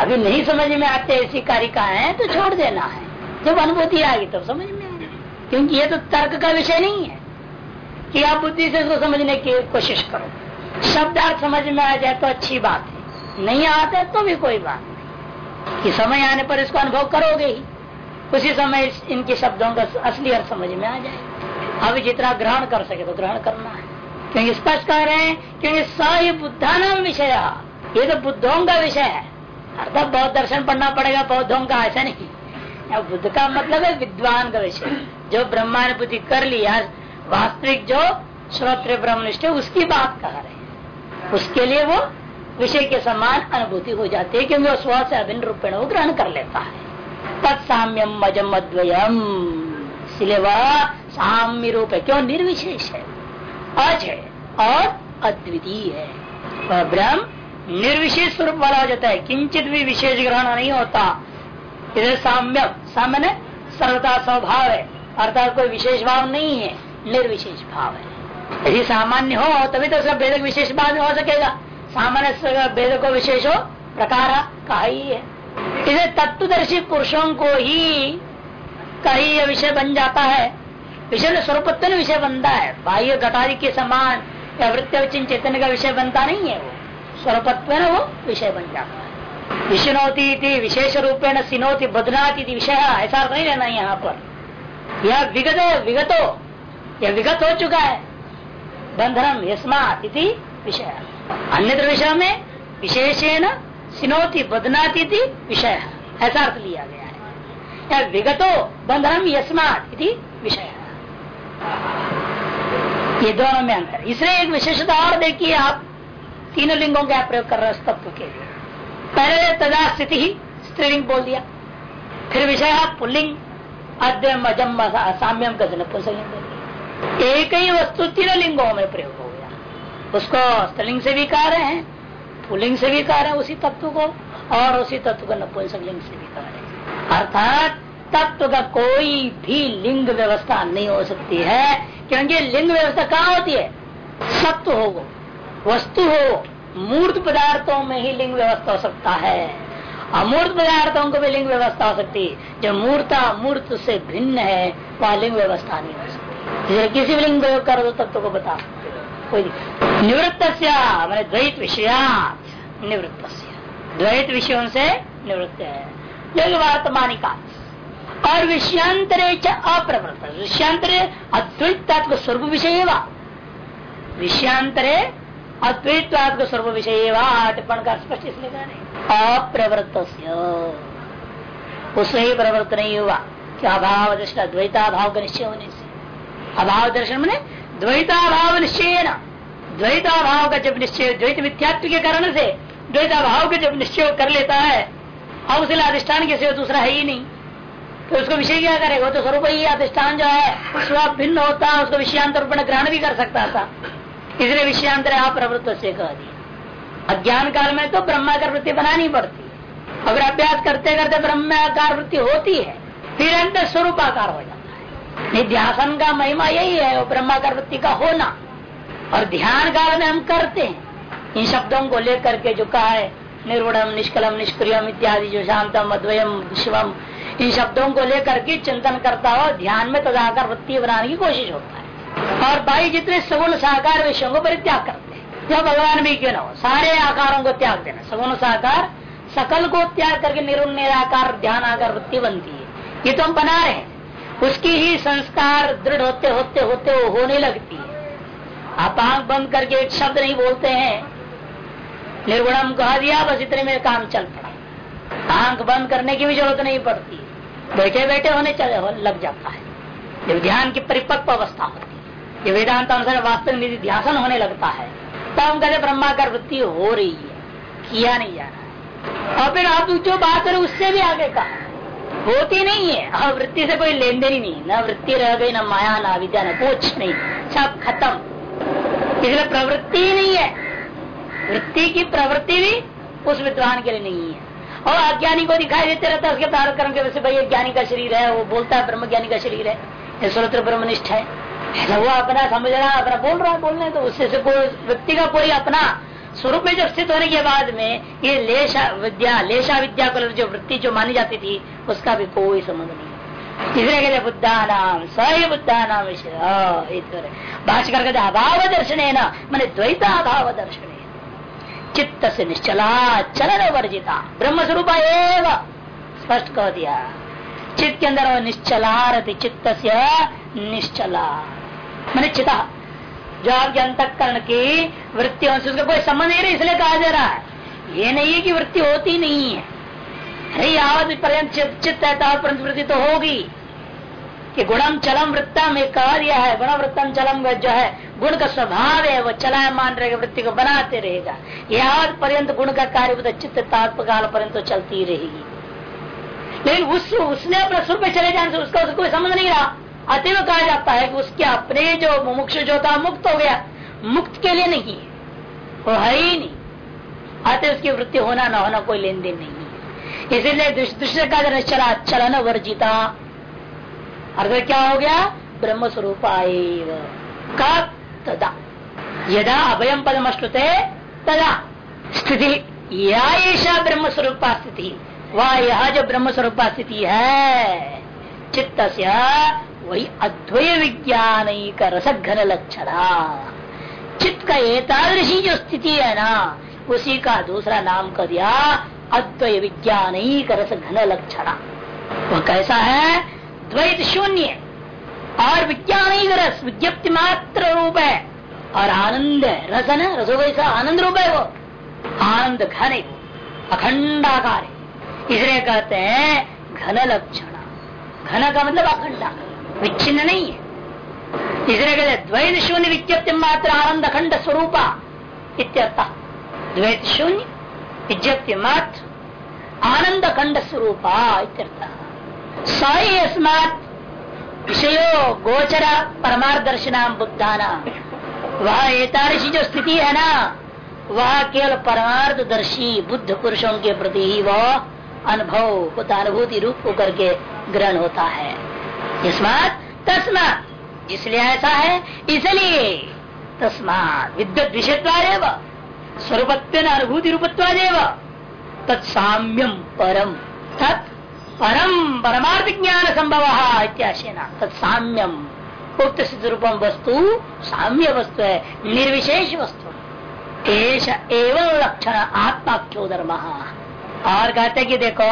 अभी नहीं समझ में आते ऐसी कारिका है तो छोड़ देना है। जब अनुभूति आएगी तब तो समझ में आएगी। क्योंकि ये तो तर्क का विषय नहीं है कि आप बुद्धि से इसको समझने की कोशिश करो। शब्दार्थ समझ में आ जाए तो अच्छी बात है। नहीं आते तो भी कोई बात नहीं। कि समय आने पर इसको अनुभव करोगे ही। उसी समय इनके शब्दों का असली अर्थ समझ में आ जाए। अभी जितना ग्रहण कर सके तो ग्रहण करना है। क्योंकि स्पष्ट कह रहे हैं, क्योंकि स बुद्धा नाम विषय। ये तो बुद्धों का विषय है। अर्थात बौद्ध दर्शन पढ़ना पड़ेगा बौद्धों का, ऐसा नहीं। बुद्ध का मतलब है विद्वान का विषय। जो ब्रह्मानुभूति कर लिया वास्तविक जो श्रोत्र ब्रह्मनिष्ठ उसकी बात कह रहे हैं। उसके लिए वो विषय के समान अनुभूति हो जाती है, क्योंकि वो स्व से अभिन्न रूपेण ग्रहण कर लेता है। तत्साम्यम अजम अद्वयम। इसलिए वह साम्य रूप है, क्यों? निर्विशेष है। अज है और अद्वितीय है। वह ब्रह्म निर्विशेष स्वरूप वाला हो जाता है। किंचित भी विशेष ग्रहण नहीं होता। इधर साम्य साम्य सर्वता स्वभाव है। अर्थात कोई विशेष भाव नहीं है, निर्विशेष भाव है। यदि सामान्य हो, तभी तो सब भेदक विशेष भाव में हो सकेगा। सामान्य भेद को विशेष हो, प्रकार कहा ही है। इसे तत्वदर्शी पुरुषों को ही कहीं यह विषय बन जाता है। विषय स्वरूपत्व विषय बनता है। बाह्य घटारी के समान या वृत्ति चेतन का विषय बनता नहीं है वो। स्वरूपत्व वो विषय बन जाता है। विष्णोती विशेष रूपेण सिनोति बदनाती विषय, ऐसा नहीं रहना यहाँ पर। यह विगतो विगतो, यह विगत हो चुका है। बंधनम यस्मात विषय। अन्य विषय में विशेषण सिनोति बदनाती विषय, ऐसा अर्थ लिया गया है। यह विगतो, बंधनम यस्मात विषय। ये दोनों में अंतर इसलिए एक विशेषता और देखिए आप। तीनों लिंगों का प्रयोग कर रहे तत्व के लिए। पहले तदा स्थिति ही स्त्रीलिंग बोल दिया। फिर विषय पुल्लिंग अद्यम अजम साम्यम का नपुंसलिंग एक ही वस्तु तीनों लिंगों में प्रयोग हो गया। उसको स्त्रीलिंग से भी कह रहे हैं पुलिंग से भी कह रहे हैं उसी तत्व को, और उसी तत्व को नपुंसकलिंग से भी कह रहे हैं। अर्थात तत्व का कोई भी लिंग व्यवस्था नहीं हो सकती है, क्योंकि लिंग व्यवस्था कहाँ होती है? सत्व हो वस्तु हो, मूर्त पदार्थों में ही लिंग व्यवस्था हो सकता है। अमूर्त पदार्थों को भी लिंग व्यवस्था हो सकती है। जो मूर्ता मूर्त से भिन्न है, वह लिंग व्यवस्था नहीं हो सकती। किसी भी लिंग प्रयोग कर दो तत्व को बता। कोई निवृत्त मैंने द्वैत विषया निवृत्त द्वैत विषयों से निवृत्त है। जो वर्तमानिका। और विषयांतरे अप्रवृत्त। विषयांतरे अद्वैत तत्व स्वरूप विषय विषयांतरे अद्वैतवाद स्वरूप विषय टिप्पण का स्पष्ट इसलिए अप्रवृत्त उससे ही प्रवृत्त नहीं हुआ क्या अभाव दृष्टि द्वैता भाव का निश्चय होने से। अभाव दर्शन मैंने द्वैता भाव निश्चय न द्वैता भाव का जब निश्चय, द्वैत मिथ्यात्व के कारण से द्वैता भाव का जब निश्चय कर लेता है और उसे अधिष्ठान के सिवा दूसरा है ही नहीं। तो उसको विषय क्या करेगा तो स्वरूप ही अधिष्ठान जो है स्व भिन्न होता है उसको विषयांतर ग्रहण भी कर सकता था। इसलिए विषयांतर आप प्रवृत्त से कह दिया अज्ञान काल में तो ब्रह्माकार वृत्ति बनानी पड़ती है। अगर अभ्यास करते करते ब्रह्माकार वृत्ति होती है, फिर अंत स्वरूपाकार हो जाता है। निध्यासन का महिमा यही है, वो ब्रह्माकार वृत्ति का होना। और ध्यान काल में हम करते हैं। इन शब्दों को लेकर के जो कहा है, निर्वणम, निष्कलम, निष्क्रियम इत्यादि, जो शांतम, अद्वयम शिवम इन शब्दों को लेकर के चिंतन करता हो, ध्यान में तदाकर वृत्ति बनाने की कोशिश होता है। और भाई जितने सगुण साकार विषयों को परित्याग करते हैं। जो भगवान भी क्यों ना हो? सारे आकारों को त्याग देना। सगुण साकार सकल को त्याग करके निरुण निराकार ध्यान आकार वृत्ति बनती है। ये तो हम बना रहे हैं। उसकी ही संस्कार दृढ़ होते होते होते वो होने लगती है। आप आँख बंद करके एक शब्द नहीं बोलते हैं। निर्गुणम कहा दिया बस इतने में काम चल पड़ा। आँख बंद करने की भी ज़रूरत नहीं पड़ती। बैठे बैठे होने चले हो, लग जाता है। जब ध्यान की परिपक्व अवस्था होती ये वेदांत अनुसार वास्तविक निधि ध्यान होने लगता है। तब हम कहते ब्रह्माकार वृत्ति हो रही है, किया नहीं जा रहा है। और फिर आप जो बात करें, उससे भी आगे कहा। होती नहीं है अब वृत्ति से कोई लेन देन ही नहीं न वृत्ति रह गई, न माया, न विद्या न कुछ नहीं, सब खत्म। इसलिए प्रवृत्ति ही नहीं है। वृत्ति की प्रवृत्ति भी उस विद्वान के लिए नहीं है। और अज्ञानी को दिखाई देते रहता है, उसके प्रारंभ कर्म के वैसे भाई ज्ञानी का शरीर है, वो बोलता है ब्रह्म ज्ञानी का शरीर है, ये स्वतंत्र ब्रह्मनिष्ठ है। वो अपना समझ रहा, अपना बोल रहा है बोलने तो उससे कोई व्यक्ति का कोई अपना स्वरूप में जब स्थित होने के बाद में ये लेशा विद्या लेशा विद्या को जो वृत्ति जो मानी जाती थी, उसका भी कोई संबंध नहीं। तीसरे कहते बुद्धा नाम सही बुद्धा नाम भाषकर कहते अभाव दर्शन है ना मैंने द्वैता अभाव दर्शन चित्त से निश्चला, चलन वर्जिता ब्रह्म स्वरूप स्पष्ट कह दिया। चित्त के अंदर निश्चला रहती चित्त से निश्चला। मैंने चिता। जो आपके अंतकरण की वृत्ति उसका कोई संबंध नहीं इसलिए कहा जा रहा है। ये नहीं है कि वृत्ति होती नहीं है। अरे यावत पर्यंत चित्त है वृत्ति तो होगी। कि गुणम चलम वृत्तम, एक कहा दिया है गुण वृत्तम चलम जो है, गुण का स्वभाव है, वो चलाए मान रहेगा वृत्ति को बनाते रहेगा। यावत पर्यंत गुण का कार्य चित्त तात्पकाल पर्यंत तो चलती रहेगी। लेकिन उस, उसने अपने सुर में चले जाने से उसका उसको कोई समझ नहीं रहा। अतएव कहा जाता है कि उसके अपने जो मुमुक्ष जो था, मुक्त हो गया। मुक्त के लिए नहीं है। वो है ही नहीं। अतः उसकी वृत्ति होना न होना कोई लेन देन नहीं है। इसीलिए दूसरे का चला चलन वर्जिता। अर्थ क्या हो गया? ब्रह्म स्वरूप तदा। यदा अभयम पदम अश्रुते तदा। स्थिति। या ब्रह्म स्वरूप स्थिति। वह यह जो ब्रह्म स्वरूप स्थिति है चित्त वही अद्वय विज्ञान का रसघन लक्षण चित्त का एतादृशी जो स्थिति है ना, उसी का दूसरा नाम कर दिया अद्वय विज्ञान का रस घन लक्षण वह कैसा है? द्वैत शून्य। और विज्ञान रस विज्ञप्ति मात्र रूप है। और आनंद है रस है, रसो कैसा आनंद रूप है वो। आनंद घन है अखंडाकार इसलिए कहते हैं घन लक्षण घन का मतलब अखंडा विच्छिन्न नहीं है इसलिए कहते द्वैत शून्य विज्ञप्ति मात्र आनंद अखंड स्वरूपा इत्यर्थ द्वैत शून्य विज्ञप्ति मात्र आनंद खंड स्वरूपा इत्यर्थ सही अस्मात विषयो गोचर परमार्दर्शनाम बुद्धाना वह एतादृशी जो स्थिति है ना वह केवल परमार्थदर्शी बुद्ध पुरुषों के प्रति ही वह अनुभव होता अनुभूति रूप होकर के ग्रहण होता है इसमात तस्मात। इसलिए ऐसा है, इसलिए तस्मात। विद्युत विषयत्वादेव स्वरूपत्व अनुभूति रूपत्वादेव। तत्साम्यम परम तत् परम परमार्थ ज्ञान संभव इत्याशेना तत्साम्यम उक्त सिद्ध रूपम वस्तु, साम्य वस्तु है, निर्विशेष वस्तु। एश एवं लक्षण आत्माख्यो धर्म। और कहते कि देखो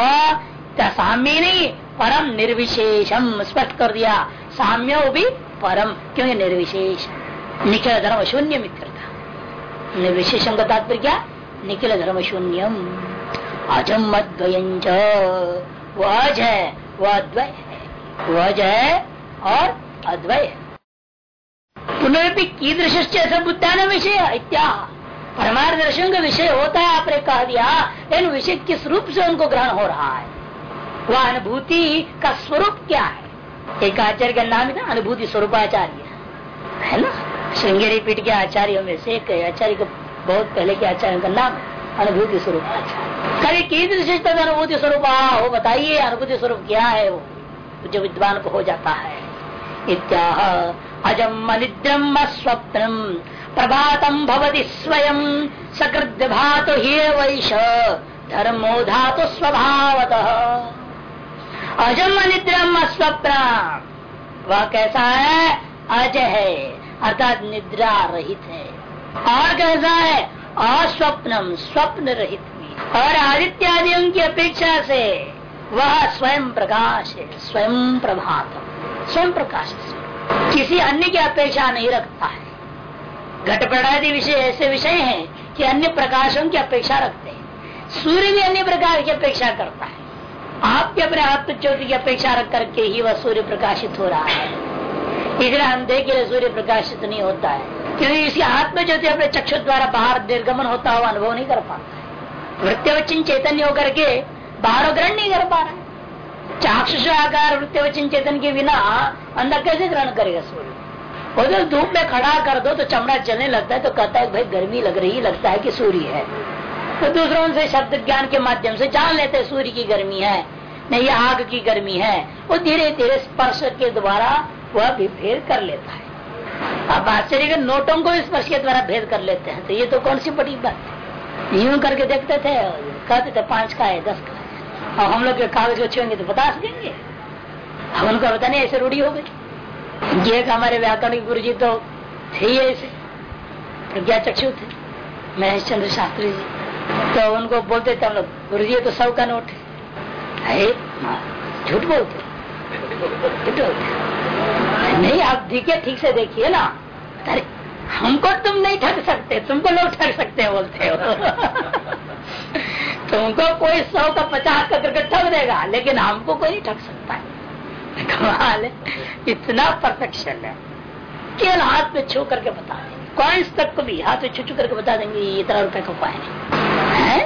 साम्य नहीं परम निर्विशेषम, स्पष्ट कर दिया। साम्य भी परम क्योंकि निर्विशेष? निखिल धर्म शून्य मित्र था निर्विशेषम का तात्पर्य क्या निखिल धर्म शून्यम। अजम अद्वय वह अज है वह अद्वय अज है और अद्वय है। कीदृश बुद्धान विषय इत्या परमार दर्शन का विषय होता है, आपने कह दिया। लेकिन विषय किस रूप से उनको ग्रहण हो रहा है? वह अनुभूति का स्वरूप क्या है? एक आचार्य का नाम था अनुभूति स्वरूप आचार्य है ना? श्रृंगेरी पीठ के आचार्यों में से एक आचार्य को बहुत पहले के आचार्य का नाम अनुभूति स्वरूप। आचार्य कभी की अनुभूति स्वरूप वो बताइए, अनुभूति स्वरूप क्या है वो? जो विद्वान को हो जाता है। इत्याह अजम अनिद्रम प्रभातम भवति स्वयं सकृत भात ही वैश धर्मो धातु स्वभावत। अजम अनिद्रम स्वप्न वह कैसा है? अज है, अर्थात निद्रा रहित है। और कैसा है? अस्वप्नम स्वप्न रहित और आदित्यादियों की अपेक्षा से वह स्वयं प्रकाश है, स्वयं प्रभात। स्वयं प्रकाश किसी अन्य की अपेक्षा नहीं रखता है। घट विषय, ऐसे विषय हैं कि अन्य प्रकाशों की अपेक्षा रखते हैं। सूर्य भी अन्य प्रकार की अपेक्षा करता है। आपके अपने आत्म ज्योति की अपेक्षा रख करके ही वह सूर्य प्रकाशित हो रहा है। इसलिए हम देखे सूर्य प्रकाशित नहीं होता है। क्योंकि इसकी आत्म ज्योति अपने चक्षु द्वारा बाहर निर्गमन होता हुआ अनुभव नहीं कर पाता। वृत्तिवचिन चैतन्य होकर के बाहर ग्रहण नहीं कर पा रहा है। चाक्षुष आकार वृत्तिवचिन चेतन के बिना अंदर कैसे ग्रहण करेगा सूर्य? तो धूप में खड़ा कर दो तो चमड़ा चलने लगता है तो कहता है भाई गर्मी लग रही, लगता है कि सूर्य है। तो दूसरों से शब्द ज्ञान के माध्यम से जान लेते सूर्य की गर्मी है, नहीं, आग की गर्मी है। वो धीरे धीरे स्पर्श के द्वारा वह भी फेर कर लेता है। आप आश्चर्य के नोटों को स्पर्श के द्वारा भेद कर लेते हैं। तो ये तो कौन सी बड़ी बात है? यूँ करके देखते थे, कहते थे, पाँच का है, दस का है। और हम लोग कागज़ को छुएँगे तो बता सकेंगे हम उनको पता नहीं, ऐसे रूढ़ी हो गई। ये हमारे व्याकरण गुरु जी तो थे ही ऐसे। प्रज्ञा चक्षु थे, महेश चंद्र शास्त्री जी। तो उनको बोलते थे हम लोग गुरु जी तो सौ का नोट है। झूठ बोलते झूठ नहीं, आप दिखे, ठीक से देखिए ना। अरे, हमको तुम नहीं ठग सकते, तुमको लोग ठग सकते हैं, बोलते हो। तुमको कोई सौ का पचास का करके ठग देगा, लेकिन हमको कोई नहीं ठग सकता है। कमाल है, इतना परफेक्शन है। केवल हाथ पे छू करके बता देंगे। कॉइन्स तक को भी हाथ पे छू छू करके बता देंगे इतना रुपए का कॉइन है?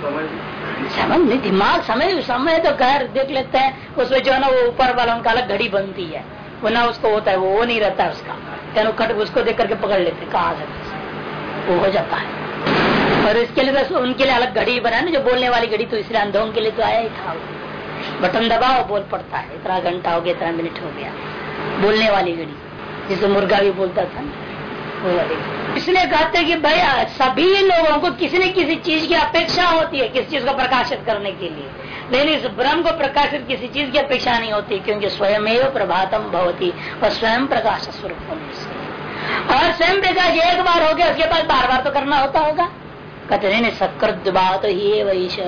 समझ नहीं दिमाग समय समय तो घर देख लेते हैं। उसमें जो है ना वो ऊपर वाला उनका अलग घड़ी बनती है। वो ना उसको होता है वो, वो नहीं रहता है उसका। क्या खट उसको देख करके पकड़ लेते कहा वो हो जाता है। और इसके लिए तो उनके लिए अलग घड़ी बना ना जो बोलने वाली घड़ी तो इसलिए अंधों के लिए तो आया ही था। बटन दबाओ बोल पड़ता है। इतना घंटा हो गया इतना मिनट हो गया। बोलने वाली घड़ी जिसे मुर्गा भी बोलता था इसलिए कहते हैं कि भाई सभी लोगों को किसी न किसी चीज़ की अपेक्षा होती है, किसी चीज़ को प्रकाशित करने के लिए। लेकिन इस ब्रह्म को प्रकाशित किसी चीज़ की अपेक्षा नहीं होती, क्योंकि स्वयं प्रभातम भवती, और स्वयं प्रकाश स्वरूप और स्वयं प्रकाश एक बार हो गया, उसके बाद बार बार तो करना होता होगा। कहते, नहीं सकृत बात ही वैश।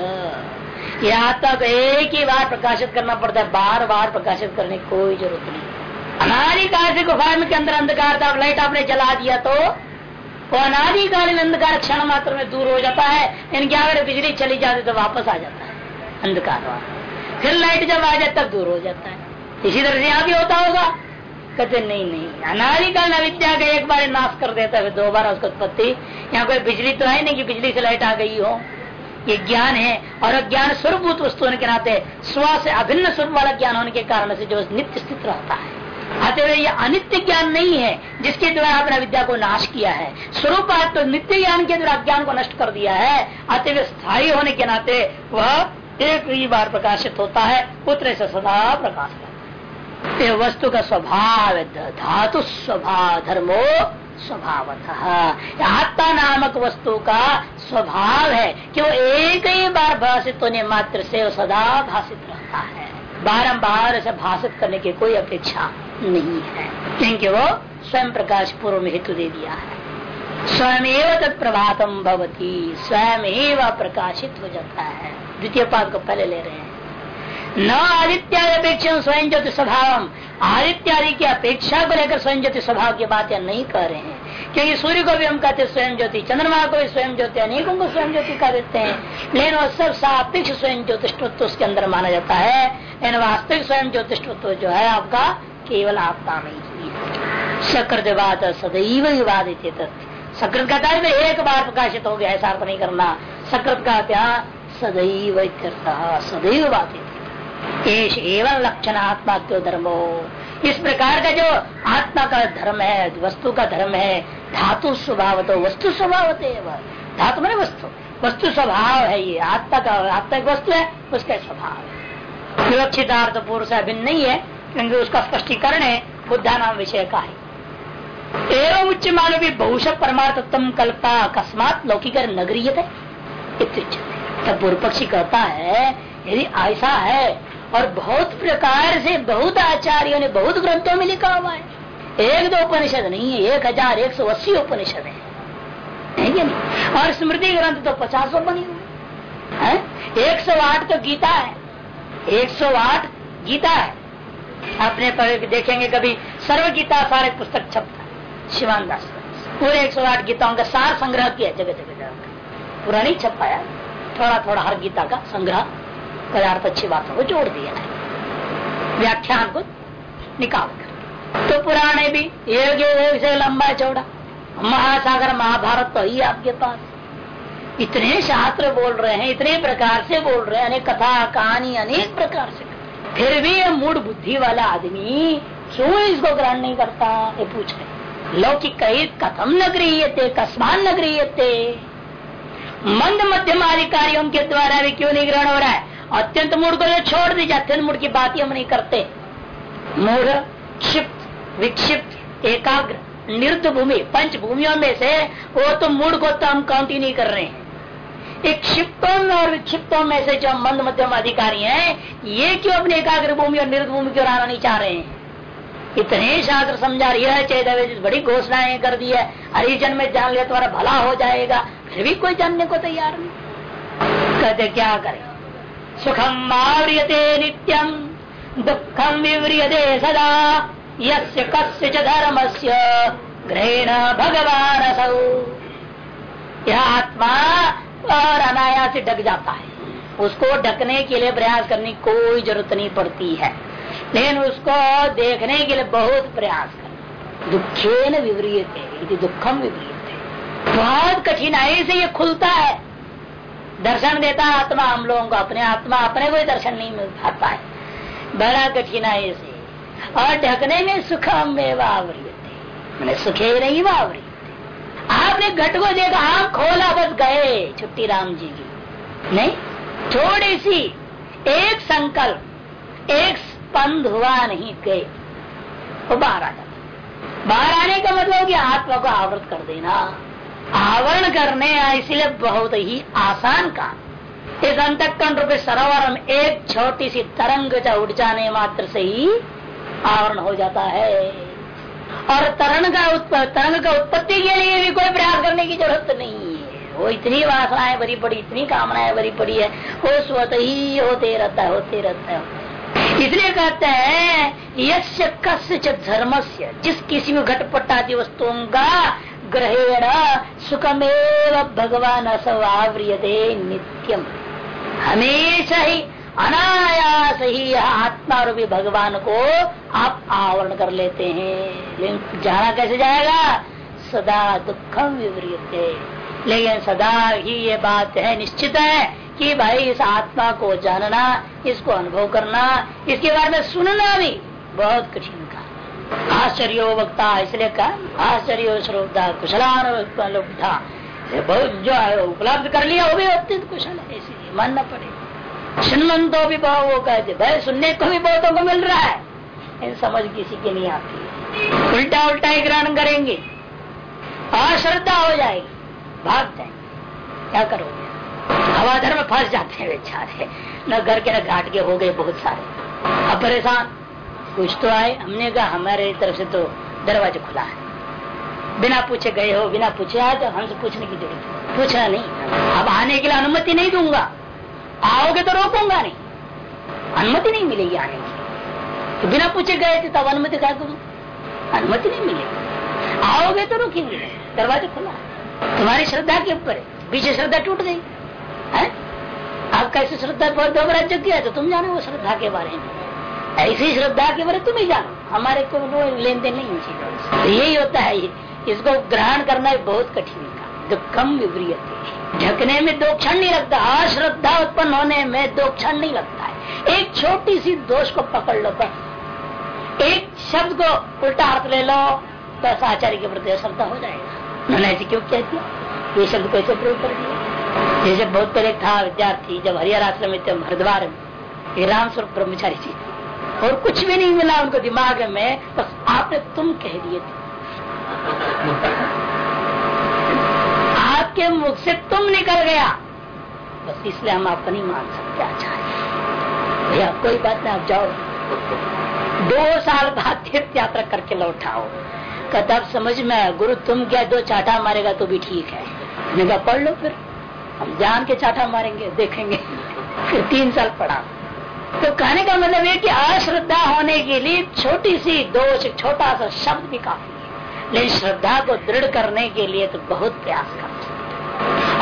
यहाँ तक एक ही बार प्रकाशित करना पड़ता है बार बार प्रकाशित करने की कोई ज़रूरत नहीं। अनादिकाल से गुफा के अंदर अंधकार था लाइट आपने जला दिया तो वो अनादिकालीन अंधकार क्षण मात्र में दूर हो जाता है इनके अगर बिजली चली जाती तो वापस आ जाता है, अंधकार फिर लाइट जब आ जाए तब दूर हो जाता है। इसी तरह से यहाँ भी होता होगा। कहते नहीं नहीं, अनादिकाल अविद्या का एक बार नाश कर देता है दोबारा उसको उत्पत्ति। यहाँ कोई बिजली तो है नहीं कि बिजली से लाइट आ गई हो। ये ज्ञान है, और ज्ञान स्वरूप वस्तु होने के नाते, स्व से अभिन्न स्वरूप वाला ज्ञान होने के कारण से जो नित्य स्थित रहता है। हुए ये अनित्य ज्ञान नहीं है, जिसके द्वारा आपने विद्या को नाश किया है। स्वरूप तो नित्य ज्ञान के द्वारा ज्ञान को नष्ट कर दिया है। हुए स्थायी होने के नाते वह एक ही बार प्रकाशित होता है, पुत्र से सदा प्रकाश करता है। वस्तु का स्वभाव धातु स्वभाव, धर्मो स्वभावत। आत्मा नामक वस्तु का स्वभाव है, कि वो एक ही बार भाषित होने मात्र से सदा भाषित रहता है। बारम्बार से भाषित करने की कोई अपेक्षा नहीं है। क्योंकि वो स्वयं प्रकाश पूर्व में हेतु दे दिया है। स्वयं तत्प्रभातम भवती। स्वयं प्रकाशित हो जाता है। द्वितीय पाद को पहले ले रहे हैं। न आदित्यादि अपेक्षा स्वयं ज्योति स्वभाव। आदित्यादि की अपेक्षा को लेकर स्वयं ज्योति स्वभाव की बात नहीं कर रहे हैं। क्योंकि सूर्य को भी हम कहते स्वयं ज्योति चंद्रमा को भी स्वयं ज्योति अनेकों को स्वयं ज्योति कह देते हैं। लेकिन वह सब सापेक्ष स्वयं ज्योतिषत्व उसके अंदर माना जाता है। लेकिन वास्तविक स्वयं ज्योतिषत्व जो है आपका केवल आत्मा में सकृत सदैव विवादित सकृत का एक बार प्रकाशित हो गया, ऐसा अर्थ नहीं करना। सकृत का क्या सदैव सदैव बाधित एवं लक्षण आत्मा क्यों धर्मो। इस प्रकार का जो आत्मा का धर्म है, वस्तु का धर्म है, धातु स्वभाव तो वस्तु स्वभाव धातु मैंने वस्तु। वस्तु स्वभाव है ये। आत्मा का, आत्मा एक वस्तु है, उसका स्वभाव है। विवक्षितार्थ पूर्व से अभिन्न नहीं है क्योंकि उसका स्पष्टीकरण है, बुद्धा नाम विषय का है। एवं उच्च मानवी बहुश परमार्थम कल्पा अकस्मात लौकिक नगरीय तब पूर्व पक्षी कहता है, यदि ऐसा है, और बहुत प्रकार से बहुत आचार्यों ने बहुत ग्रंथों में लिखा हुआ है। एक दो उपनिषद नहीं है, एक हज़ार एक सौ अस्सी उपनिषद है। नहीं? और स्मृति ग्रंथ तो पचासों बनी हुई एक सौ आठ तो गीता है। एक सौ आठ गीता है। अपने देखेंगे कभी सर्व गीता सारे पुस्तक छपता शिवान दास पूरे एक सौ आठ गीताओं का सार संग्रह किया जगह जगह जगह पूरा नहीं छप पाया थोड़ा थोड़ा हर गीता का संग्रह। पदार्थ अच्छी बातों को जोड़ दिया है। व्याख्यान को निकाल कर। तो पुराने भी एक एक से लंबा चौड़ा। महासागर, महाभारत तो ही आपके पास इतने शास्त्र बोल रहे हैं, इतने प्रकार से बोल रहे हैं, अनेक कथा, कहानी अनेक प्रकार से। फिर भी ये मूड बुद्धि वाला आदमी क्यों इसको ग्रहण नहीं करता? ये पूछ लौकिक कथम न गृहते कस्मान न गृहते मंद मध्यम अधिकारियों के द्वारा भी क्यों नहीं ग्रहण हो रहा है? अत्यंत मूड को छोड़ दीजिए अत्यंत मूड की बात हम नहीं करते। मूढ़, क्षिप्त, विक्षिप्त, एकाग्र निर्द भूमि पंच भूमियों में से वो तो मूड को तो हम काउंट ही नहीं कर रहे हैं। एक क्षिप्तों में और विक्षिप्तों में से जो मंद मध्यम अधिकारी हैं, ये क्यों अपने एकाग्र भूमि और निर्द भूमि क्यों आना नहीं चाह रहे हैं? इतने शास्त्र समझा यह चेत बड़ी घोषणाएँ कर दी है, हरिजन में जान लिया तुम्हारा भला हो जाएगा, फिर भी कोई जानने को तैयार नहीं। कहते क्या करें? सुखम आवरियते नित्यम दुखम विव्रियते सदा, यस्य कस्य च धर्मस्य ग्रहण भगवान असौ यह आत्मा और अनायास ढक जाता है। उसको ढकने के लिए प्रयास करने की कोई ज़रूरत नहीं पड़ती है। लेकिन उसको देखने के लिए बहुत प्रयास कर विवरीत दुखम विवरीत बहुत कठिनाई से ये खुलता है। दर्शन देता है आत्मा, हम लोगों को अपने आत्मा, अपने को दर्शन नहीं मिल पाता है। बड़ा कठिनाई से। और ढकने में सुखम में वावरियते मैंने सुखे नहीं वावरी। आपने घट को देखा आम खोला, बस गए, छुट्टी राम जी की। नहीं, थोड़ी सी, एक संकल्प, एक स्पंद हुआ नहीं गए वो बाहर आ जाता। बाहर आने का मतलब कि आत्मा को आवृत कर देना। आवरण करने इसलिए बहुत ही आसान काम। इस अंतकंड रूप सरोवर में एक छोटी सी तरंग उठ जाने मात्र से ही आवरण हो जाता है। और तरण का तरंग का उत्पत्ति के लिए भी कोई प्रयास करने की ज़रूरत नहीं है। वो इतनी वासनाएँ भरी पड़ी, इतनी कामनाएँ भरी पड़ी है। वो स्वत ही होते रहता है होते रहता। है इसलिए कहते हैं यश कस्य धर्म से जिस किसी भी घटपट आदि वस्तुओं का ग्रहेण सुखमेव भगवान असवाव्रियते नित्यम। हमेशा ही अनायास ही आत्मा रूपी भगवान को आप आवरण कर लेते हैं। लेकिन जाना कैसे जाएगा? सदा दुखम विवरित लेकिन सदा ही ये बात है, निश्चित है कि भाई इस आत्मा को जानना, इसको अनुभव करना, इसके बारे में सुनना भी बहुत कठिन का आश्चर्य वक्ता इसलिए कहा, आश्चर्य श्रोता कुशलानुपलब्धा बहुत जो उपलब्ध कर लिया, वो भी अत्यंत कुशल है, इसलिए मानना पड़ेगा। सुनमंतो भी भाव कहते भाई सुनने को भी बहुतों को मिल रहा है। इन समझ किसी की नहीं आती। उल्टा उल्टा ही ग्रहण करेंगे। अश्रद्धा हो जाएगी। भाग जाएँगे। क्या करोगे? हवाधर में फंस जाते हैं बेचारे। न घर के न घाट के हो गए बहुत सारे। अब परेशान। कुछ तो आए। हमने कहा, हमारे तरफ़ से तो दरवाज़ा खुला है। बिना पूछे गए हो, बिना पूछे आए तो हमसे पूछने की ज़रूरत पूछना नहीं। अब आने के लिए अनुमति नहीं दूँगा। आओगे तो रोकूँगा नहीं। अनुमति नहीं मिलेगी आने की तो बिना पूछे गए थे तब अनुमति करूँ अनुमति नहीं मिलेगी। आओगे तो रोकेंगे। दरवाज़ा खुला तुम्हारी श्रद्धा के ऊपर है। पीछे श्रद्धा टूट गई। है? आप कैसे श्रद्धा पर दोबारा जग गया तो तुम जानो वो श्रद्धा के बारे में। ऐसी श्रद्धा के बारे तुम ही जानो। हमारे को लेन देन नहीं चीज़ों यही होता है। इसको ग्रहण करना बहुत कठिन का दुखम विपरीत ढकने में दो क्षण नहीं लगता अश्रद्धा उत्पन्न होने में दो क्षण नहीं लगता है। एक छोटी सी दोष को पकड़ लो बस। एक शब्द को उल्टा अर्थ ले लो, बस आचार्य के प्रति अश्रद्धा हो जाएगा। मैंने ऐसे क्यों कह दिया? ये शब्द कैसे प्रयोग कर दिया? जैसे बहुत पहले था, विद्यार्थी, जब हरिहर आश्रम में थे हरिद्वार में राम स्वरूप ब्रह्मचारी जी और कुछ भी नहीं मिला उनको दिमाग में, बस आपने तुम कह दिए थे। आपके मुख से तुम निकल गया। बस इसलिए हम आपको नहीं मान सकते आचार्य भैया, कोई बात नहीं, आप जाओ। दो साल बाद तीर्थ यात्रा करके लौटाओ कदब समझ में गुरु, तुम क्या दो चाटा मारेगा तो भी ठीक है। मैं पढ़ लो फिर। हम जान के चाटा मारेंगे, देखेंगे। फिर तीन साल पढ़ा। तो कहने का मतलब ये कि अश्रद्धा होने के लिए छोटी सी दोष छोटा सा शब्द भी काफ़ी है। लेकिन श्रद्धा को दृढ़ करने के लिए तो बहुत प्रयास करना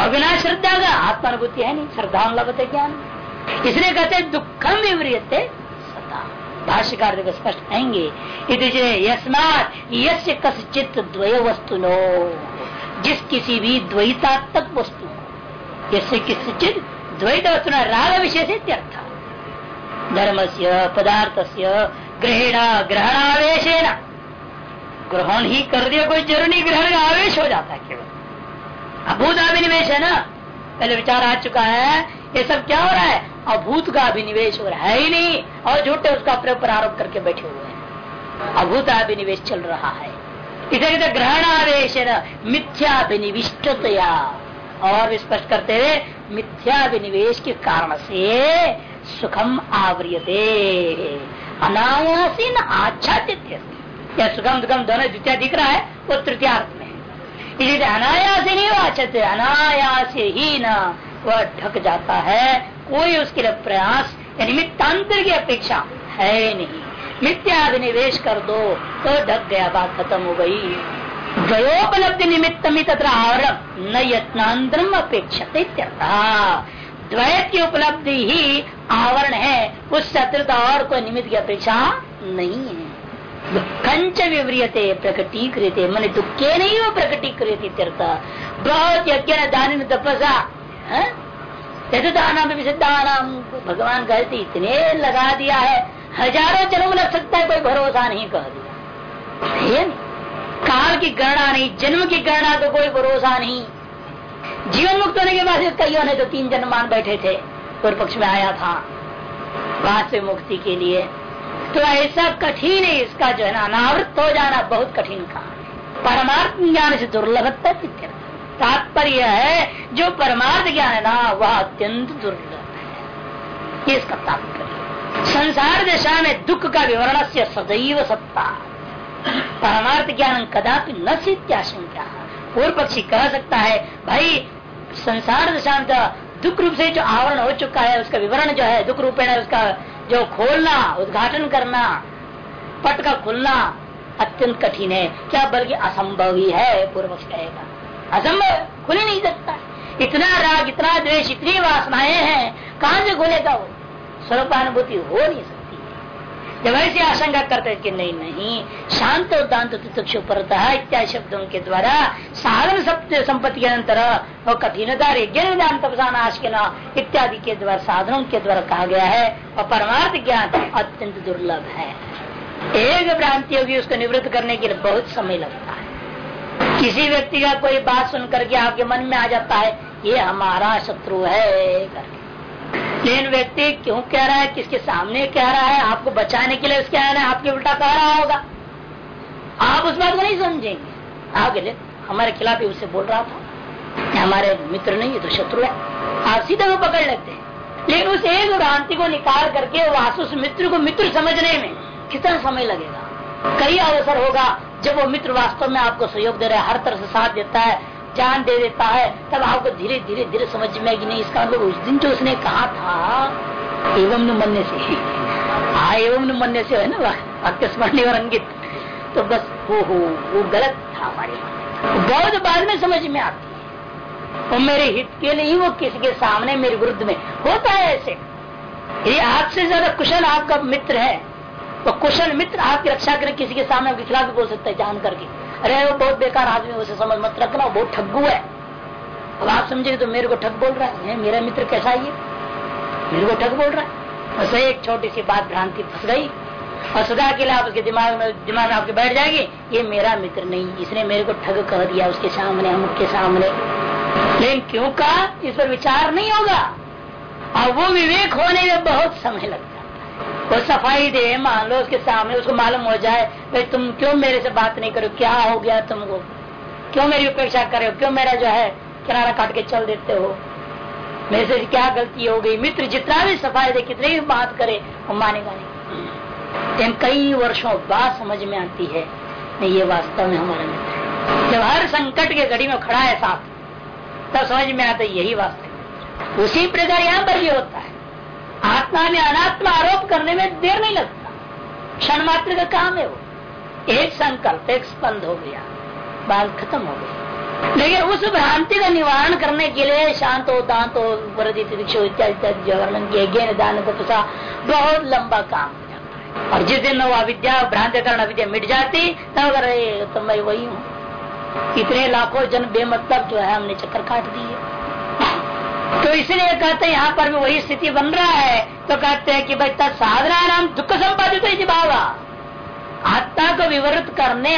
और बिना श्रद्धा का आत्मानुभूति है नहीं श्रद्धा लगते ज्ञान इसलिए कहते दुखम विवरियते सता। भाष्यकार देखो, स्पष्ट आएँगे यस्मात, यस्य कसित द्वय वस्तु नो जिस किसी भी द्वैतात्मक वस्तु यसे किसिचित द्वैत वस्तु राग विशेष धर्म से पदार्थ से ग्रहण ग्रहणावेश ग्रहण ही कर दिया, कोई ज़रूरी ग्रहण का आवेश हो जाता है केवल। अभूत अभिनिवेश है ना? पहले विचार आ चुका है, ये सब क्या हो रहा है? अभूत का अभिनिवेश हो रहा है। ही नहीं, और झूठे उसका ऊपर आरोप करके बैठे हुए हैं। अभूत अभिनिवेश चल रहा है। इसे ग्रहणावेश मिथ्याभिनिविष्टतया। और स्पष्ट करते हुए मिथ्याभिनिवेश के कारण से सुखम आवरियते अनायासीन आच्छादित या सुखम दुखम दोनों द्वितीय दिख रहा है, वो तृतीयार्थ। इसलिए अनायास ही नहीं वाचते अनायास ही न, वह ढक जाता है। कोई उसके लिए प्रयास निमित्तांतर की अपेक्षा है नहीं। मिथ्याभिनिवेश कर दो तो ढक गया, बात खत्म हो गई। द्वयोपलब्धि निमित्त में तथा आवरण न यत्नांतरम अपेक्षा द्वैत की उपलब्धि ही आवरण है उस अतिरिक्त और कोई निमित्त की अपेक्षा नहीं है। दुखंच विव्रियते, प्रकटीकृत। मन दुखे नहीं वो प्रकटीकृत बहुत यज्ञ दान तपसा दाना में नाम भगवान कहते, इतने लगा दिया है। हज़ारों जन्म लग सकता है, कोई भरोसा नहीं कह दिया। काल की गणना नहीं, जन्म की गणना तो कोई भरोसा नहीं। जीवन मुक्त होने के बाद कईयों ने तो तीन जन्म मान बैठे थे पूर्व पक्ष में आया था। से मुक्ति के लिए तो ऐसा कठिन है इसका जो है ना अनावृत हो जाना बहुत कठिन काम परमार्थ ज्ञान से दुर्लभता तात्पर्य है, जो परमार्थ ज्ञान है ना, वह अत्यंत दुर्लभ है। इसका तात्पर्य संसार दशा में दुख का विवरण से सदैव सत्ता। परमार्थ ज्ञान कदापि न सिद्धाशंका पूर्व पक्षी कह सकता है, भाई, संसार दशा दुख रूप से जो आवरण हो चुका है, उसका विवरण जो है, दुख रूपेण उसका जो खोलना, उद्घाटन करना, पट का खुलना अत्यंत कठिन है। क्या बल्कि असंभव ही है पूर्व कहेगा। असंभव खुल ही नहीं सकता। इतना राग, इतना द्वेष, इतनी वासनाएँ हैं, कहाँ से खुलेगा वो? स्वरूपानुभूति हो नहीं सकती। जब ऐसी आशंका करते कि नहीं नहीं, शांत और दांत इत्यादि शब्दों के द्वारा साधन सत्य संपत्ति के अंतर, और कठिनता ज्ञान तपसानाश के इत्यादि के द्वारा, साधनों के द्वारा कहा गया है, और परमार्थ ज्ञान अत्यंत दुर्लभ है। एक भ्रांति होगी, उसको निवृत्त करने के लिए बहुत समय लगता है। किसी व्यक्ति का कोई बात सुन करके आपके मन में आ जाता है, ये हमारा शत्रु है, करके। लेकिन व्यक्ति क्यों कह रहा है? किसके सामने कह रहा है? आपको बचाने के लिए उसके है आपके उल्टा कह रहा होगा। आप उस बात को नहीं समझेंगे। आगे हमारे खिलाफ ही उससे बोल रहा था। हमारे मित्र नहीं तो शत्रु है। आप सीधे वो पकड़ लेते हैं। लेकिन उस एक भ्रांति को निकाल करके वास्तु मित्र को मित्र समझने में कितना समय लगेगा? कई अवसर होगा जब वो मित्र वास्तव में आपको सहयोग दे रहा है, हर तरह से साथ देता है। जान दे देता है, तब आपको धीरे धीरे धीरे समझ में कि नहीं, इसका मतलब उस दिन जो उसने कहा था, एवं न मन से। हाँ एवं न मन से है ना वाक्य स्मरण और तो बस, हो हो, वो गलत था हमारे बहुत बाद में समझ में आती है। वो मेरे हित के लिए ही, वो किसी के सामने मेरे विरुद्ध में। होता है ऐसे। ये आपसे ज़्यादा कुशल आपका मित्र है तो कुशल मित्र आपकी रक्षा करें, किसी के सामने खिलाफ भी बोल सकता है जान करके। अरे, वो बहुत बेकार आदमी उसे समझ मत रखना बहुत ठग्गू है। अब आप समझे तो मेरे को ठग बोल रहा है। मेरा मित्र कैसा है मेरे को ठग बोल रहा है। बस एक छोटी सी बात भ्रांति फंस गई। और सदा के लिए आप उसके दिमाग में दिमाग में आपके बैठ जाएगी, ये मेरा मित्र नहीं, इसने मेरे को ठग कह दिया उसके सामने हम के सामने। लेकिन क्यों कहा? इस पर विचार नहीं होगा। और वो विवेक होने में बहुत समय लगता वो सफ़ाई दे, मान लो उसके सामने, उसको मालूम हो जाए, भाई तुम क्यों मेरे से बात नहीं करो? क्या हो गया तुमको? क्यों मेरी उपेक्षा करे हो? क्यों मेरा जो है किनारा काट के चल देते हो? मेरे से क्या गलती हो गई? मित्र जितना भी सफ़ाई दे, कितने भी बात करे, वो मानेगा नहीं। कई वर्षों बाद समझ में आती है, नहीं, ये वास्तव में हमारा मित्र जब हर संकट के घड़ी में खड़ा है साथ, तब समझ में आता यही वास्तव उसी प्रकार यहाँ पर भी होता है। आत्मा में अनात्मा आरोप करने में देर नहीं लगता। क्षण मात्र का काम है वो। एक संकल्प, एक स्पंद हो गया। बात खत्म हो गई लेकिन उस भ्रांति का निवारण करने के लिए शांत हो दांत हो इत्यादि इत्यादि वर्णन किए दान तथा बहुत लंबा काम हो जाता है। और जिस दिन वो अविद्या भ्रांति कारण अविद्या मिट जाती, तब अगर तो मैं वही हूँ। इतने लाखों जन बेमतलब जो है, हमने चक्कर काट दिए। तो इसलिए कहते हैं, यहाँ पर भी वही स्थिति बन रहा है। तो कहते हैं कि भाई साधना नाम दुख संपादित भावा। आत्मा को विवृत करने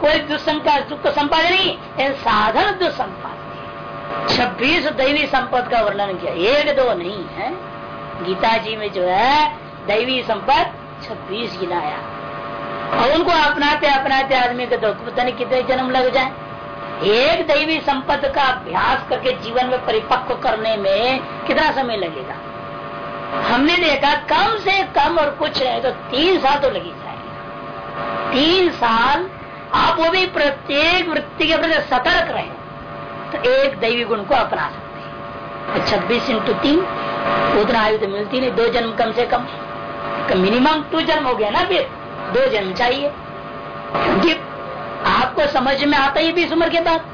कोई दुष्संका दुख संपादन नहीं साधन दुष्संपाद छब्बीस दैवी संपद का वर्णन किया। एक दो नहीं है। गीता जी में जो है, दैवी संपद छब्बीस गिनाया। और उनको अपनाते अपनाते आदमी के तो पता नहीं कितने जन्म लग जाए। एक दैवी संपत्ति का अभ्यास करके जीवन में परिपक्व करने में कितना समय लगेगा? हमने देखा कम से कम और कुछ है तो तीन साल तो लगी जाएगा। तीन साल आप वो भी प्रत्येक वृत्ति के प्रति सतर्क रहे तो एक दैवी गुण को अपना सकते हैं। तो छब्बीस इंटू तीन, उतना आयु तो मिलती नहीं, दो जन्म कम से कम। मिनिमम टू जन्म हो गया ना फिर, दो जन्म चाहिए। क्योंकि आपको समझ में आता ही बीस उम्र के बाद?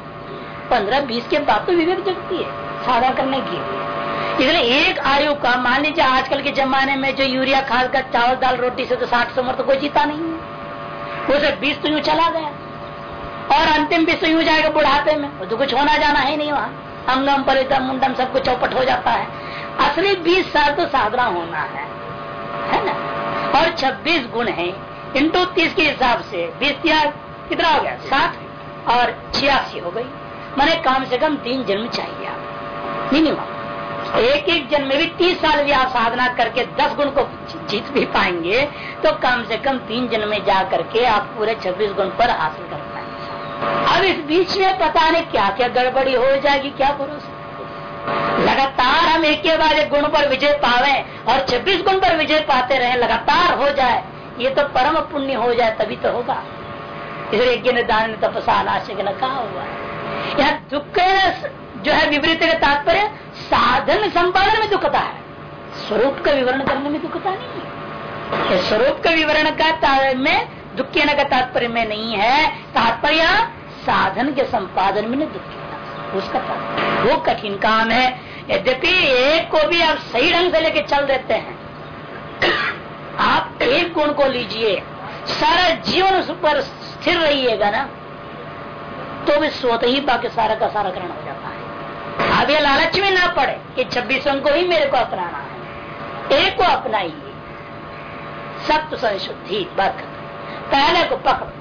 पंद्रह, बीस के बाद तो विवेक जगती है साधा करने की इसलिए एक आयु का, मान लीजिए आजकल के जमाने में जो यूरिया खाद का चावल दाल रोटी से तो साठ सौ उम्र तो कोई जीता नहीं है। सब बीस तो यूँ चला गया। और अंतिम बीस तो यूँ जाएगा बुढ़ापे में। तो कुछ होना जाना है नहीं वहाँ। अंगम, परितम, मुंडम सब कुछ चौपट हो जाता है। असली बीस साल तो साधना होना है। है ना? और छब्बीस गुण है। इंटू तीस के हिसाब से बीस त्याग कितना हो गया? साठ और छियासी हो गई। मैंने कम से कम तीन जन्म चाहिए आप मिनिमम एक एक जन्म में भी तीस साल भी आप साधना करके दस गुण को जीत भी पाएँगे तो कम से कम तीन जन्म में जा करके आप पूरे छब्बीस गुण पर हासिल कर पाएँगे। अब इस बीच में पता नहीं क्या क्या गड़बड़ी हो जाएगी, क्या भरोसा? लगातार हम एक के बाद एक गुण पर विजय पावे और 26 गुण पर विजय पाते रहे, लगातार हो जाए, ये तो परम पुण्य हो जाए, तभी तो होगा। इसलिए यज्ञ ने दान तपसा नाशिक ने कहा हुआ यह दुख जो है विपरीत का तात्पर्य, साधन संपादन में दुखता है। स्वरूप का विवरण करने में दुखता नहीं है। स्वरूप का विवरण का में, दुख के का तात्पर्य में नहीं है। तात्पर्य साधन के संपादन में दुख उसका तात्पर्य वो कठिन काम है। यद्यपि एक को भी आप सही ढंग से लेके चल देते हैं, आप एक गुण को लीजिए। सारा जीवन उस पर स्थिर रहिएगा ना तो भी स्वत ही बाकी सारा का सारा ग्रहण हो जाता है। अब ये लालच में ना पड़े कि छब्बीसों को ही मेरे को अपनाना है। एक को अपनाइए। सप्त संशुद्धि, बात पहले को पकड़ो।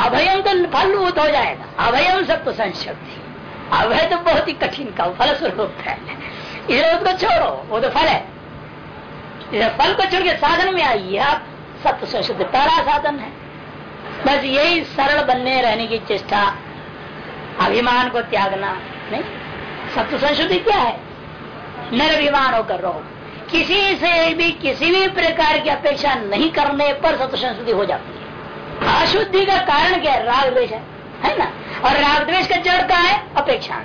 अभयम तो फलभूत हो जाएगा। अभयम सप्त संशुद्धि। अभय तो बहुत ही कठिन का फल स्वरूप है इसे उसको छोड़ो, वो तो फल है। फल को छोड़ के साधन में आइए आप। सत्य संशुद्ध पहला साधन है। बस यही सरल बनने रहने की चेष्टा, अभिमान को त्यागना, नहीं? सत्य संशुद्धि क्या है? निर्भिमान होकर रहो। किसी से भी, किसी भी प्रकार की अपेक्षा नहीं करने पर सत्य संशुद्धि हो जाती है। अशुद्धि का कारण क्या है? राग द्वेश है है ना? और राग द्वेश का जड़ का है? अपेक्षा।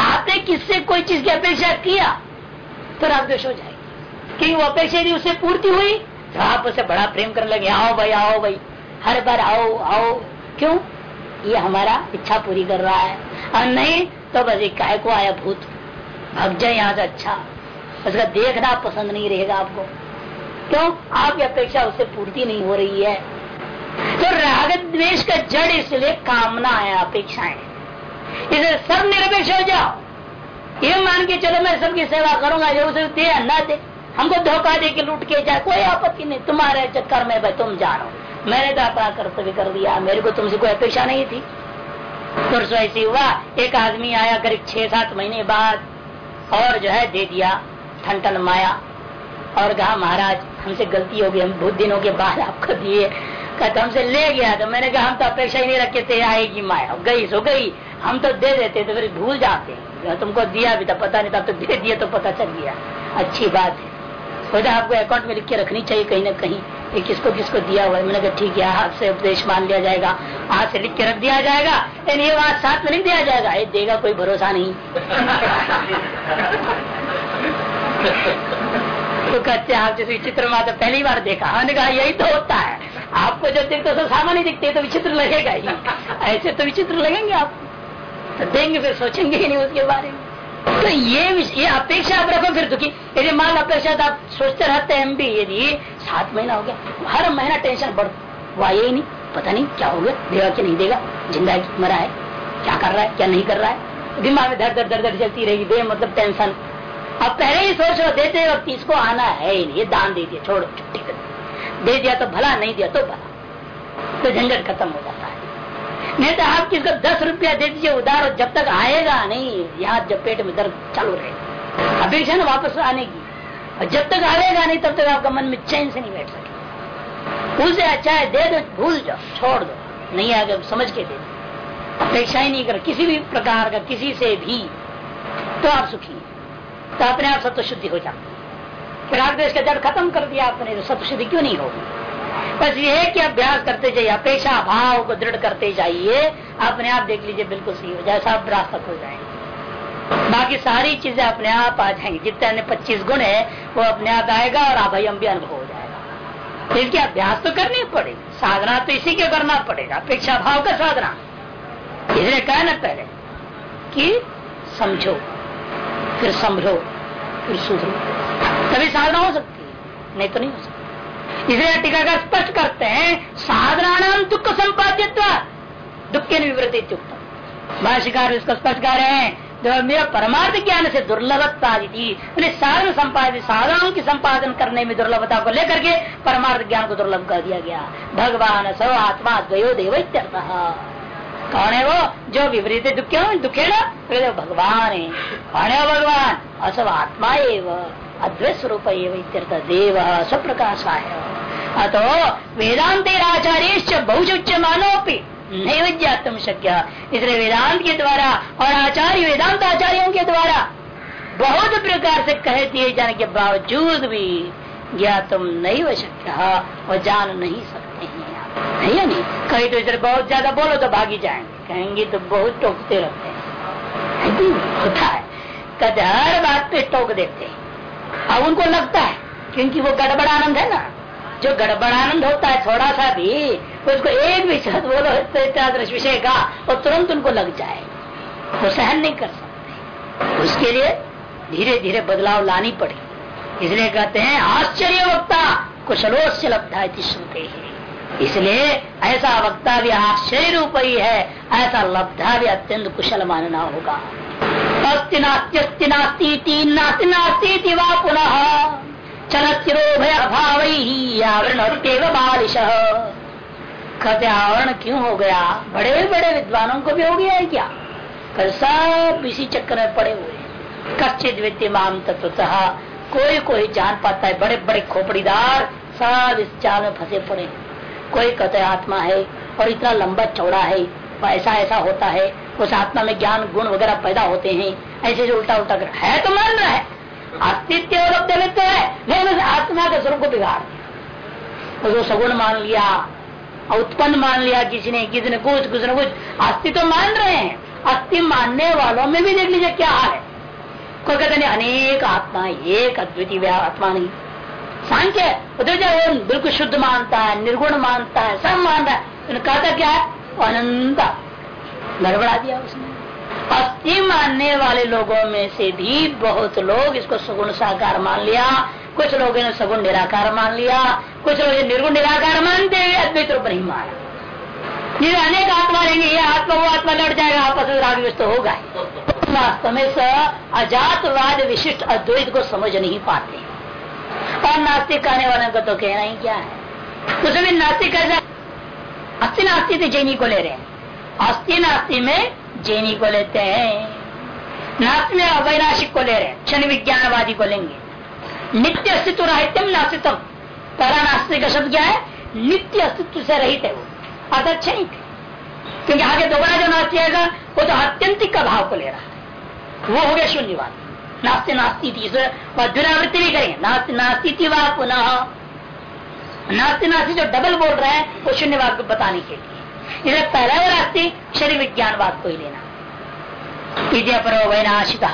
आपने किससे कोई चीज़ की अपेक्षा किया तो राग द्वेश हो जाएगी। क्योंकि वो अपेक्षा यदि उससे पूर्ति हुई तो आप उसे बड़ा प्रेम करने लगे, आओ भाई आओ भाई। हर बार आओ आओ। क्यों? ये हमारा इच्छा पूरी कर रहा है। और नहीं तो बस काय को आया भूत। भग जाए यहाँ से अच्छा। उसका देखना पसंद नहीं रहेगा आपको। क्यों? आपकी अपेक्षा उससे पूर्ति नहीं हो रही है। तो राग द्वेश का जड़ इसलिए कामना है, अपेक्षाएँ। इसे सब निरपेक्ष हो जाओ। ये मान के चलो, मैं सबकी सेवा करूँगा, जो उसे दे, न दे। हमको धोखा दे के लूट के जाए। कोई आपत्ति नहीं। तुम्हारे चक्कर में भाई, तुम जानो मैंने तो अपना कर्तव्य कर दिया, मेरे को तुमसे कोई अपेक्षा नहीं थी। परसों ऐसी हुआ, एक आदमी आया करीब छह सात महीने बाद, और जो है दे दिया ठन ठन माया। और कहा, महाराज, हमसे गलती हो गई, हम बहुत दिनों के बाद आपको दिए। कहते, हमसे ले गया। तो मैंने कहा, हम तो अपेक्षा ही नहीं रखे थे आएगी माया। गई, सो गई। हम तो दे देते तो फिर भूल जाते। तुमको दिया भी था, पता नहीं था तो दे दिया तो पता चल गया। अच्छी बात है। सोचा, आपको अकाउंट में लिख के रखनी चाहिए, कहीं ना कहीं। ये किसको किसको दिया हुआ है? मैंने कहा, ठीक है हाथ से उपदेश मान लिया जाएगा। हाथ से लिख के रख दिया जाएगा। लेकिन ये बात साथ में नहीं दिया जाएगा। ये देगा कोई भरोसा नहीं। तो कहते आप जैसे विचित्र माता पहली बार देखा। हमने कहा, यही तो होता है। आपको जब देखते तो सामान्य दिखते तो विचित्र लगेगा ही। ऐसे तो विचित्र लगेंगे आप। तो देंगे, फिर सोचेंगे ही नहीं उसके बारे में। तो ये ये अपेक्षा आप रखो फिर दुखी यदि मान अपेक्षा तो आप सोचते रहते हैं हम भी यदि सात महीना हो गया, हर महीना टेंशन बढ़, हुआ ही नहीं, पता नहीं क्या हो गया, देगा कि नहीं देगा, ज़िंदा मरा है, क्या कर रहा है, क्या नहीं कर रहा है, दिमाग में दर दर दर दर चलती रहेगी दे मतलब टेंशन अब पहले ही सोच रहे देते और किसको आना है ही नहीं, ये दान दे दिया, छोड़ो, छुट्टी कर दे दिया तो भला, नहीं दिया तो भला। तो झंझट खत्म हो जाता है। नहीं तो आप किसको दस रुपया दे दीजिए, उधार जब तक आएगा नहीं, यहाँ जब पेट में दर्द चालू रहेगा अपेक्षा ना, वापस आने की। और जब तक आएगा नहीं, तब तक आपका मन में चैन से नहीं बैठ सके। उसे अच्छा है दे दो, भूल जाओ, छोड़ दो। नहीं आगे समझ के दे दो। अपेक्षा ही नहीं कर, किसी भी प्रकार का, किसी से भी। तो आप सुखी तो अपने आप सत्य शुद्धि हो जाती फिर देश का जड़ खत्म कर दिया, आपने तो सत्व शुद्धि क्यों नहीं होगी? बस ये है कि अभ्यास करते जाइए, अपेक्षा, भाव को दृढ़ करते जाइए, अपने आप देख लीजिए, बिल्कुल सही हो जाए, सब रास्ता हो जाएँगे। बाकी सारी चीज़ें अपने आप आ जाएँगी, जितने अन्य पच्चीस गुण है, वो अपने आप आएगा और अभयम भी अनुभव हो जाएगा। तो इसके अभ्यास तो करनी पड़ेगी, साधना तो इसी के करना पड़ेगा, अपेक्षा, भाव का साधना। इसलिए कहा ना पहले कि समझो, फिर संभलो फिर सुधरो। तभी साधना हो सकती है, नहीं तो नहीं हो सकती। इसलिए टीकाकार स्पष्ट करते हैं साधना नाम दुख संपादित्व दुख के निवृत्ति भाषिकार इसको स्पष्ट कर रहे हैं, जो मेरा परमार्थ ज्ञान से दुर्लभता मैंने साधन संपादित साधनों की संपादन करने में दुर्लभता को लेकर के परमार्थ ज्ञान को दुर्लभ कर दिया गया। भगवान सव आत्मा द्वयो देव कौन है वो? जो विपरीत दुखे दुखे ना भगवान है। कौन है भगवान? असव आत्मा एवं। अद्वैत स्वरूप देव स्वप्रकाशाय। अतो वेदांतेराचार्य बहुच मानोपी नहीं विज्ञातम शक्य। इसलिए वेदांत के द्वारा और आचार्य वेदांत आचार्यों के द्वारा बहुत प्रकार से कह दिए जाने के बावजूद भी ज्ञातम नहीं हो शक्य और जान नहीं सकते हैं नहीं नहीं? कहीं तो इधर बहुत ज़्यादा बोलो तो भागी जाएँगे। कहेंगे तो बहुत टोकते रहते हैं। होता है। हर बात पे टोक देते हैं। अब उनको लगता है, क्योंकि वो गड़बड़ आनंद है ना, जो गड़बड़ आनंद होता है थोड़ा सा भी, उसको एक भी शब्द बोलो विषय का, वो तुरंत उनको लग जाए। वो सहन नहीं कर सकते। उसके लिए धीरे धीरे बदलाव लानी पड़ेगी इसलिए कहते हैं, आश्चर्य वक्ता लब्धा श्रुते। है इसलिए ऐसा वक्ता भी आश्चर्य रूप ही है, ऐसा लब्धा भी अत्यंत कुशल मानना होगा। अस्ति नास्ती अस्ति नास्ती नास्ती नास्ती वा पुनः? चलचिरोभय अभाव आवरण बालिश। कहते आवरण क्यों हो गया? बड़े बड़े विद्वानों को भी हो गया है क्या? कल सब इसी चक्कर में पड़े हुए कच्चित वित्तीय माम तत्वतः कोई कोई जान पाता है बड़े बड़े खोपड़ीदार सब इस चाल में फंसे पड़े कोई कहते आत्मा है और इतना लंबा चौड़ा है ऐसा ऐसा होता है, उस आत्मा में ज्ञान, गुण वगैरह पैदा होते हैं, ऐसे जो उल्टा उल्टा कर, है तो मान रहा है। अस्तित्व उपलब्ध है, लेकिन उस आत्मा के स्वरूप को बिगाड़ दिया। उसको सगुण मान लिया, उत्पन्न मान लिया किसी ने किसी ने कुछ कुछ ने कुछ अस्तित्व मान रहे हैं। अस्थि मानने वालों में भी देख लीजिए क्या है। कोई कहते नहीं, अनेक आत्मा, एक अद्वितीय आत्मा नहीं। सांख्य बिल्कुल शुद्ध मानता है, निर्गुण मानता है, सब मान रहा है कहता क्या? है अनंत गड़बड़ा दिया उसने। अस्थि मानने वाले लोगों में से भी बहुत लोग इसको सगुण साकार मान लिया। कुछ लोगों ने सगुण निराकार मान लिया। कुछ लोग निर्गुण निराकार मानते हुए अद्वैत रूप नहीं माना ये अनेक आत्मा रहेंगे, ये आत्मा, वो आत्मा लड़ जाएगा, आपस में राग तो होगा। वास्तव में अजातवाद विशिष्ट अद्वैत को समझ नहीं पाते। और नास्तिक कहने वाले को तो कहना ही क्या है? उसमें नास्तिक कैसा अस्थि नास्ती तो जैनी को ले रहे हैं। अस्थि नास्ती में जैनी को लेते हैं। नास्त में अवैनाशिक को ले रहे हैं, क्षण विज्ञानवादी को लेंगे। नित्य अस्तित्व राहित्यम नास्तित्व पहला नास्तिक का शब्द क्या है? नित्य अस्तित्व से रहित है वो। अर्थात क्षणिक क्योंकि आगे दोबारा जो नास्ती आएगा, वो तो अत्यंतिक का भाव को ले रहा है। वो हो गया शून्यवाद नास्ते नास्ती द्विरावृत्ति भी करेंगे। नास्ते नास्ती व पुनः नास्ते नास्ती जो डबल बोल रहे हैं, वो शून्यवाद को बताने के लिए। इधर पहला रास्ते, शरीर विज्ञानवाद को ही लेना। वैनाशिक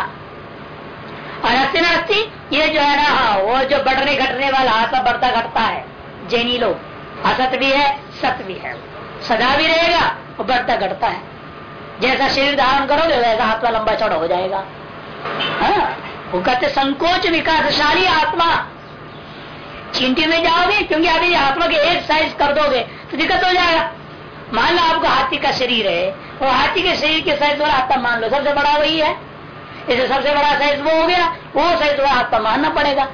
और अस्ति नास्ती, ये जो है ना, वो जो बढ़ने घटने वाला आत्मा बढ़ता घटता है जैनी लोग असत भी है सत्य भी है। सदा भी रहेगा, वो बढ़ता घटता है। जैसा शरीर धारण करोगे, वैसा आत्मा लंबा चौड़ा हो जाएगा। हाँ वो कहते संकोच विकासशाली आत्मा चिंटी में जाओगे, क्योंकि अभी आत्मा के एक साइज़ कर दोगे तो दिक्कत हो जाएगा। मान लो आपको हाथी का शरीर है वो हाथी के शरीर के साइज़ वाला आत्मा मान लो, सबसे बड़ा वही है। इसे सबसे बड़ा साइज़ वो हो गया, वो साइज़ वाला आत्मा मानना पड़ेगा।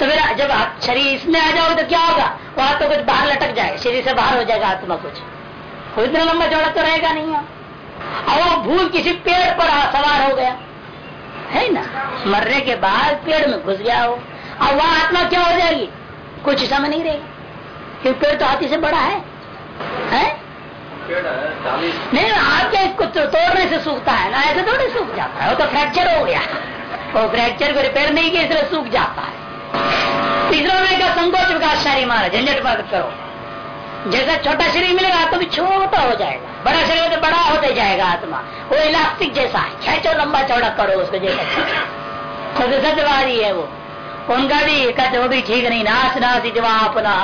तो फिर जब शरीर इसमें आ जाओगे तो क्या होगा? वो आत्मा कुछ बाहर लटक जाएगा, शरीर से बाहर हो जाएगा आत्मा कुछ। इतना लंबा चौड़ा तो रहेगा नहीं और वो भूल किसी पेड़ पर सवार हो गया। है ना? मरने के बाद पेड़ में घुस गया हो और वह आत्मा क्या हो जाएगी? कुछ समय नहीं रहेगी। क्योंकि पेड़ तो हाथी से बड़ा है, है? नहीं आपके इसको तो तोड़ने से सूखता है ना? ऐसे थोड़ी सूख जाता है। वो तो फ्रैक्चर हो गया। वो फ्रैक्चर को रिपेयर नहीं किया इसलिए सूख जाता है। तीसरा में का संकोच विकास शरीर मारा झंझट मत करो। जैसा छोटा शरीर मिलेगा तो भी छोटा हो जाएगा। बड़ा शरीर तो बड़ा होते जाएगा आत्मा। वो इलास्टिक जैसा है। खेचो लंबा चौड़ा करो उसको जैसा। सत्यवादी है वो। उनका भी कहते वो भी ठीक नहीं नाश नाश अपना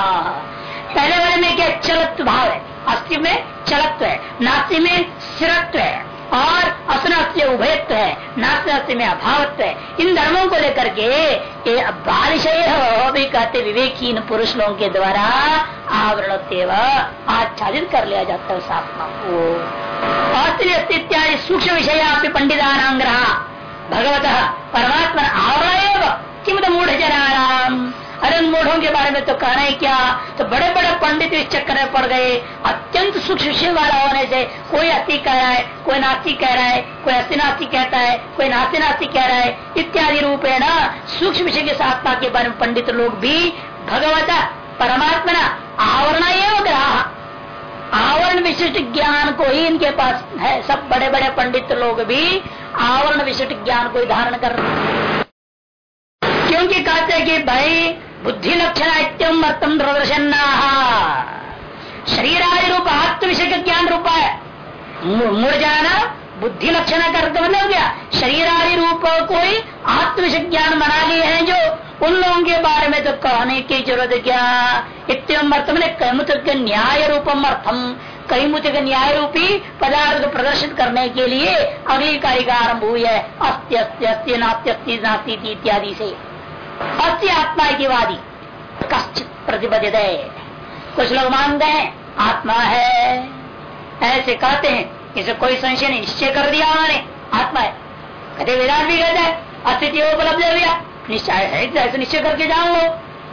पहले वाले में क्या चलत भाव है? अस्थिव में चलत्व है, नास्ति में स्थिरत्व है, और असनास्ति उभयत्व है, नास्ति में अभावत्व है। इन धर्मों को लेकर के ये बालिशय भी कहते विवेकीन पुरुष लोगों के द्वारा आवरण आच्छादित कर लिया जाता है उस आत्मा को। अस्तित्व इत्यादि सूक्ष्म विषय आपके पंडितानांग्रह भगवत परमात्मा आवरण किम मूढ़ जनाराम अरे मूढ़ों के बारे में तो कहना ही क्या? तो बड़े बड़े पंडित इस चक्कर में पड़ गए। अत्यंत सूक्ष्म विषय वाला होने से कोई अति कह रहा है, कोई नास्ती कह रहा है, कोई अति नास्ती कहता है, कोई नास्ती नास्ती कह रहा है। इत्यादि रूप है ना सूक्ष्म विषय के साथ के बारे में पंडित लोग भी भगवता परमात्मा आवरण एवं ग्राह। आवरण विशिष्ट ज्ञान को ही इनके पास है। सब बड़े बड़े पंडित लोग भी आवरण विशिष्ट ज्ञान को ही धारण कर क्योंकि कहते कि भाई बुद्धि लक्षण इत्यम मतम प्रदर्शन शरीर आदि रूप आत्म विषय का ज्ञान रूप है। मुड़ जाना बुद्धि लक्षण करते मतलब हो गया शरीर आदि रूप कोई आत्म विषय ज्ञान बना लिए हैं जो उन लोगों के बारे में तो कहने की ज़रूरत क्या? इतम अर्थ में कैमुत के न्याय रूपम अर्थम। कई मुत न्याय रूपी पदार्थ को प्रदर्शित करने के लिए अगली कार्य का आरंभ हुई है। अस्त्य अस्त्य अस्त्य नास्त्य नास्ती, इत्यादि से। अस्थि आत्मा की वादी कश्चित प्रतिबद्ध कुछ लोग मानते हैं, आत्मा है। ऐसे कहते हैं, इसे कोई संशय नहीं, निश्चय कर दिया उन्होंने, आत्मा है। कहते वेदांत भी कहते हैं, अस्तित्व उपलब्ध है भैया। निश्चय है ऐसे निश्चय करके लो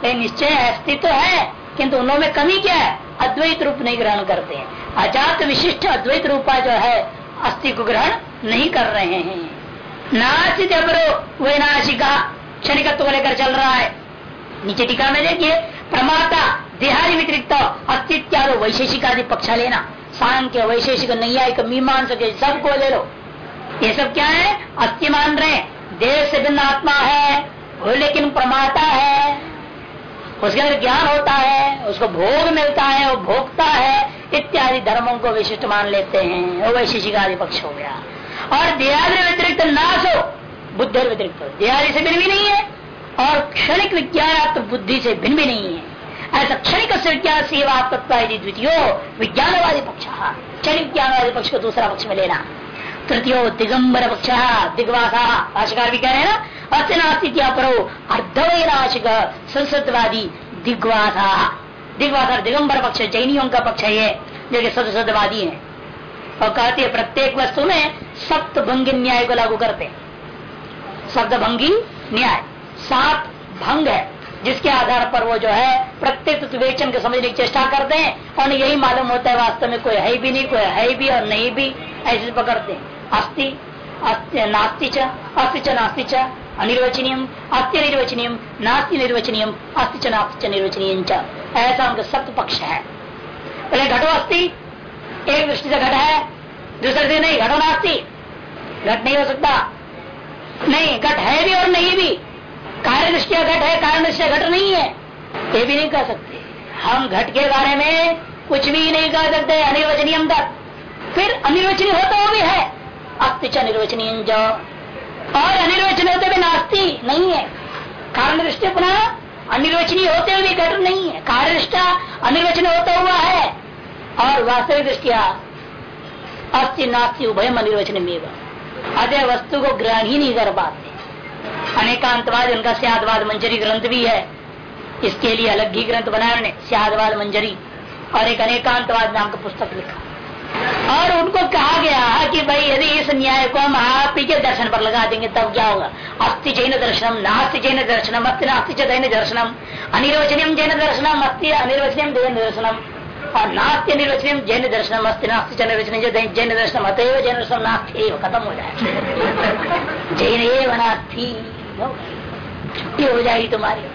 लेकिन निश्चय अस्तित्व है, किंतु उनमें कमी क्या है? अद्वैत रूप नहीं ग्रहण करते हैं। अजात विशिष्ट अद्वैत रूपा जो है अस्थि को ग्रहण नहीं कर रहे हैं। नाचित वैनाशिका। क्षणिकत्व को लेकर चल रहा है। नीचे टीका में देखिए, प्रमाता, देहादि व्यतिरिक्त अस्तित्व वैशेषिक आदि पक्ष लेना सांख्य वैशेषिक नैयायिक मीमांस के सबको ले लो। ये सब क्या है? अस्थि मान रहे देह से भिन्न आत्मा है, वो लेकिन प्रमाता है। उसके अंदर ज्ञान होता है, उसको भोग मिलता है, वो भोगता है, इत्यादि धर्मों को विशिष्ट मान लेते हैं। वो वैशेषिक आदि पक्ष हो गया। और देहादि व्यतिरिक्त नाश हो। बुद्ध व्यतिरिक्त देहादि से भिन्न भी नहीं है, और क्षणिक विज्ञान बुद्धि से भिन्न भी नहीं है। ऐसा क्षणिक विज्ञान सेवा तत्व द्वितीय, विज्ञानवादी पक्ष क्षणिक विज्ञानवादी पक्ष को दूसरा पक्ष में लेना। तृतीय, दिगंबर पक्ष दिग्वासा भाषाकार भी कह रहे हैं ना अस्तित्या परो, अर्धवैराशिक, संसदवादी दिग्वासा। दिग्वासा दिगंबर पक्ष, जैनियों का पक्ष है जो सदसदवादी है। और कहते हैं, प्रत्येक वस्तु में सप्त भंगी न्याय को लागू करते हैं। शब्द भंगी न्याय। सात भंग है, जिसके आधार पर वो जो है प्रत्येक विवेचन के समझने की चेष्टा करते हैं और यही मालूम होता है वास्तव में कोई है भी नहीं, कोई है भी और नहीं भी, ऐसे पकड़ते हैं। अस्थि नास्ति च, अस्थि च, नास्ति च अनिर्वचनीय अस्थि निर्वचनीय नास्ति निर्वचनीय अस्थि च, नास्ति च, निर्वचनीय ऐसा उनका सत्य पक्ष है। पहले घटो अस्थि, एक दृष्टि से घट है, दूसरे से नहीं, घटो नास्ती। घट नहीं हो सकता। नहीं, घट है भी और नहीं भी। कार्य दृष्टिया घट है कारण दृष्टिया घट नहीं है। ये भी नहीं कह सकते। हम घट के बारे में कुछ भी नहीं कह सकते अनिर्वचनीय तक फिर अनिर्वचनीय होता वो भी है। अस्तिच अनिर्वचनीय जो और अनिर्वचनीय होते भी नास्ती नहीं है। कारण दृष्टि पुनः अनिर्वचनीय होते हुए घट नहीं है। कार्य दृष्टा अनिर्वचनीय होता हुआ है। और वास्तविक दृष्टिया अस्थि नास्ती उभय अनिर्वचनीय अतः वस्तु को ग्रहण ही नहीं कर पाते। अनेकांतवाद, उनका सियादवाद मंजरी ग्रंथ भी है। इसके लिए अलग ही ग्रंथ बनाया उन्होंने, सियादवाद मंजरी। और एक अनेकांतवाद नाम का पुस्तक लिखा। और उनको कहा गया कि भाई, यदि इस न्याय को हम आप ही के दर्शन पर लगा देंगे, तब क्या होगा? अस्थि जैन दर्शनम, नास्ति जैन दर्शनम, अस्थि नास्ति जैन दर्शनम, अनिर्वचनीय जैन दर्शनम, अस्थि अनिर्वचनीय जैन दर्शनम। और नास्त्य निर्वचन जैन दर्शन अस्ति नास्ति निर्वचन जैन दर्शन अतएव जैन दर्शन नास्ती खत्म हो जाए? जैन एव नास्ती। छुट्टी हो जाएगी तुम्हारी।